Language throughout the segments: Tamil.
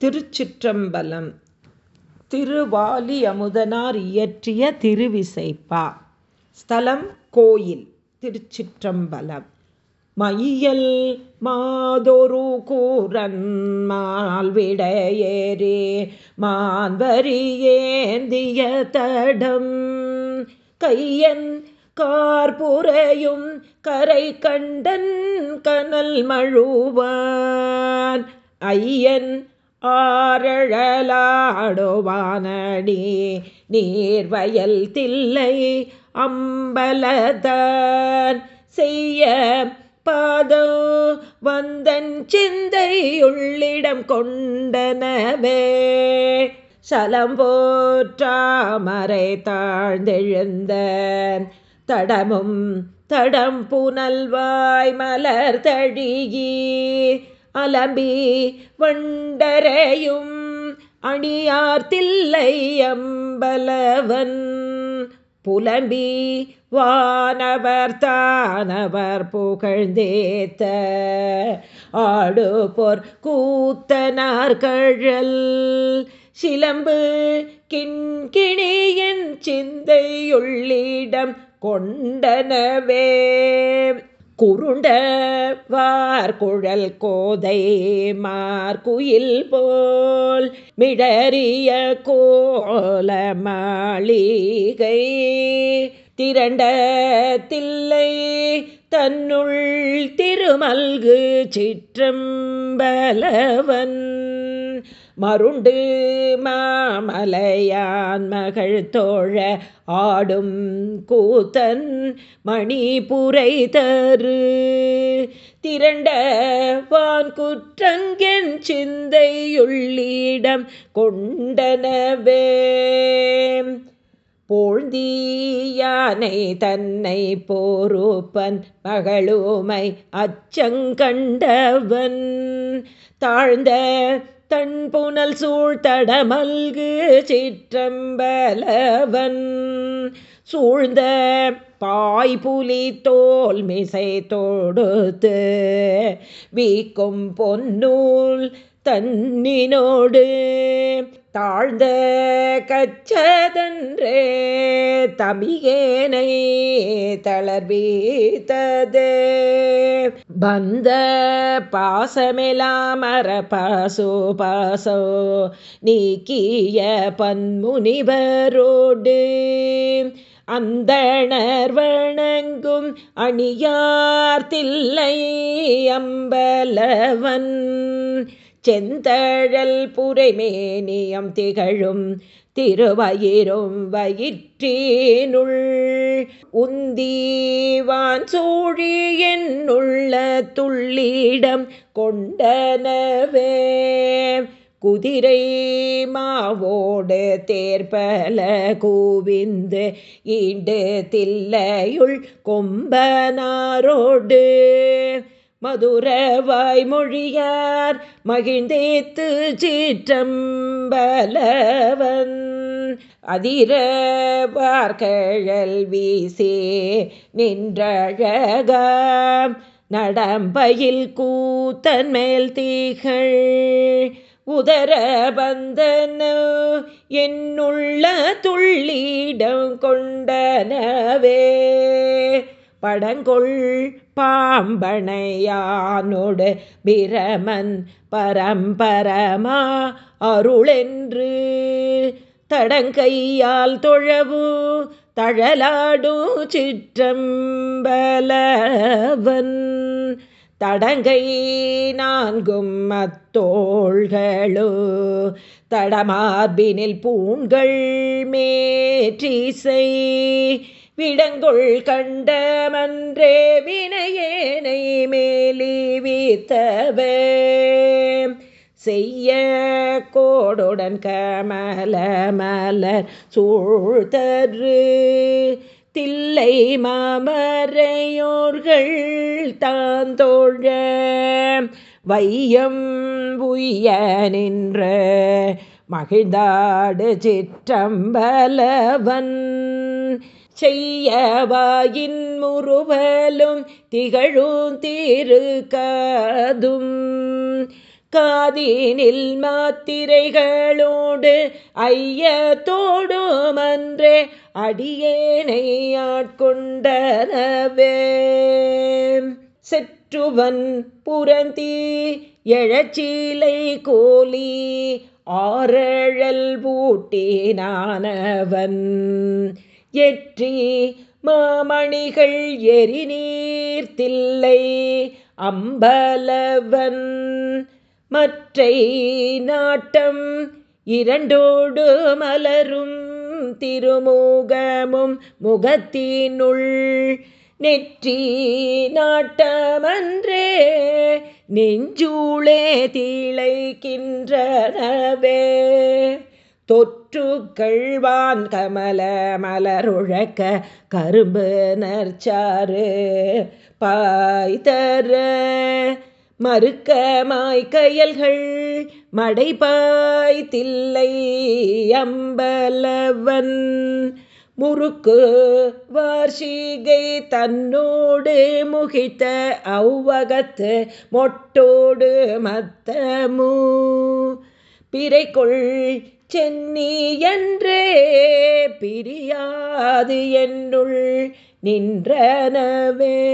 திருச்சிற்றம்பலம். திருவாலி அமுதனார் இயற்றிய திருவிசைப்பா. ஸ்தலம் கோயில் திருச்சிற்றம்பலம். மையல் மாதொரு கூரன் மால்விடையேறே மான்வரியேந்திய தடம். கையன் கார்புறையும் கரை கண்டன் கனல் மழுவான். ஐயன் ஆரழலாடுவானடி நீர்வயல் தில்லை அம்பலதான் செய்ய பாதோ. வந்தன் சிந்தை உள்ளிடம் கொண்டனவே. சலம் போற்றாமரை தாழ்ந்தெழுந்த தடமும் தடம் புனல்வாய் மலர் தழியே அலம்பி வண்டரையும் அணியார்த்தில்லை அம்பலவன். புலம்பி வானவர் தானவர் புகழ்ந்தேத்த. ஆடுபோர் பொற் கூத்தனார் கழல். சிலம்பு கிண்கிணியின் சிந்தையுள்ளிடம் கொண்டனவே. குருண்ட வார்குழல் கோதை மார்குயில் போல் மிடறிய கோல மாளிகை திரண்ட தில்லை தன்னுள் திருமல்கு சிற்றம்பலவன் மருண்டு மாமலையான் மகள் தோழ ஆடும் கூத்தன் மணிபுரை தரு. திரண்ட வான் குற்றங்கென் சிந்தையுள்ளிடம் கொண்டனவே. போழ்ந்தீயானை தன்னை போரூப்பன் மகளுமை அச்சங்கண்டவன். தாழ்ந்த தன் புனல் சூழ்த்தடமல்கு சிற்றம்பலவன். சூழ்ந்த பாய்புலி தோல் மிசை தொடுத்து வீக்கும் பொன்னூல் தன்னினோடு. தாழ்ந்த கச்சதன்றே தமிகேனை தளர்வீத்ததே. பந்த பாசமெலாமர பாசோ பாசோ நீக்கிய பன்முனிவரோடு அந்தணர் வணங்கும் அணியார்த்தில்லை அம்பலவன் செந்தழல் புரைமேனியம் திகழும் திருவயிரும் வயிற்றேனுள். உந்தீவான் சூழி என்னுள்ள துள்ளிடம் கொண்டனவே. குதிரை மாவோடு தேர்பல கூவிந்து ஈண்டு தில்லையுள் கொம்பனாரோடு. மதுரவாய் மொழியார் மகிழ்ந்தேத்து சீற்றம்பலவன். அதிர பார்கழல் வீசே நின்றழகாம் நடம்பையில் கூத்தன் மேல் தீகள். உதர பந்தன என்னுள்ள துள்ளிடம் கொண்டனவே. படங்கொள் பாம்பனையானோடு பிரமன் பரம்பரமா அருளென்று தடங்கையால் தொழவு தழலாடும் சிற்றம்பலவன். தடங்கை நான்கும் மத்தோள்களோ தடமார்பினில் பூண்கள் மேற்றிசை விடங்கொள் கண்டமன்றே வினையேனை மேலி வீத்தவே. செய்ய கோடுடன் கமல மலர் சூழ்தரு. தில்லை மாமரையோர்கள் தாந்தோழ. வையம் உய்ய நின்ற மகிழ்ந்தாடு சிற்றம்பலவன். செய்யவாயின் முறுவலும் திகழும் தீரு காதும் காதினில் மாத்திரைகளோடு ஐயத்தோடுமன்றே அடியேனை ஆட்கொண்டனவே. செற்றுவன் புரந்தி எழச்சீலை கோலி ஆரழல் பூட்டினானவன். எற்றி மாமணிகள் எரிநீர்த்தில்லை அம்பலவன். மற்றை நாட்டம் இரண்டோடு மலரும் திருமுகமும் முகத்தினுள் நெற்றி நாட்டமன்றே நெஞ்சூளே தீழைக்கின்றனவே கழ்வான் கமல மலருழக்க கரும்பு நற்சாறு பாய்தர. மறுக்கமாய் கயல்கள் மடைபாய்தில்லை அம்பலவன். முறுக்கு வார்ஷிகை தன்னோடு முகித்த அவ்வகத்து மொட்டோடு மத்தமூ. பிறைக்குள் சென்னி என்றே பிரியாது என்னுள் நின்றனவே.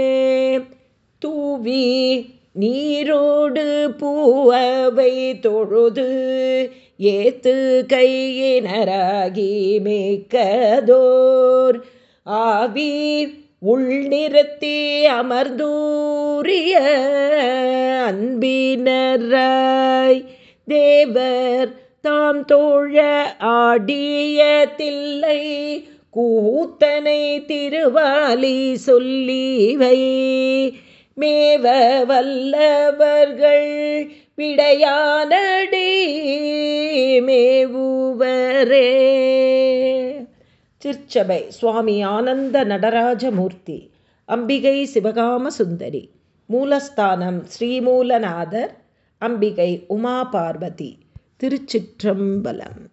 தூவி நீரோடு பூவை தொழுது ஏத்து கையினராகி மேக்கதோர். ஆவி உள்நிறுத்தி அமர்ந்தூரிய அன்பினராய். தேவர் தாம் தோழ ஆடிய தில்லை கூத்தனை திருவாலி சொல்லிவை. மேவ வல்லவர்கள் பிடையானடி மேவுவரே. திருச்சபை சுவாமி ஆனந்த நடராஜமூர்த்தி அம்பிகை சிவகாம சுந்தரி மூலஸ்தானம் ஸ்ரீமூலநாதர் அம்பிகை உமா பார்வதி திருச்சிற்றம்பலம்.